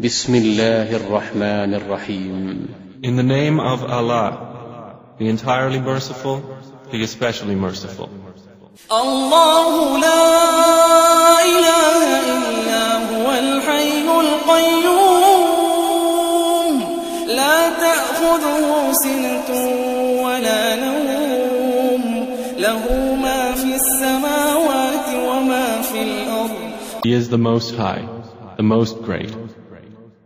بسم الله الرحمن الرحيم In the name of Allah, the entirely merciful, the especially merciful. الله لا إله إلا هو الحي القيوم لا تأخذه سنة ولا نوم له ما في السماوات وما في الأرض He is the Most High, the Most Great.